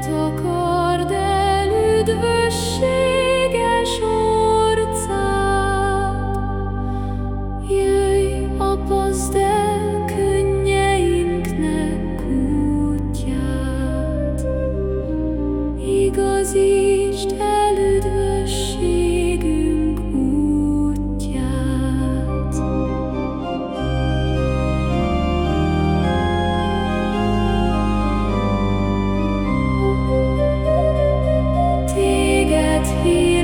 takard el üdvösséges orcát, jöjj, apaszd el könnyeinknek útját, igazítsd el. here.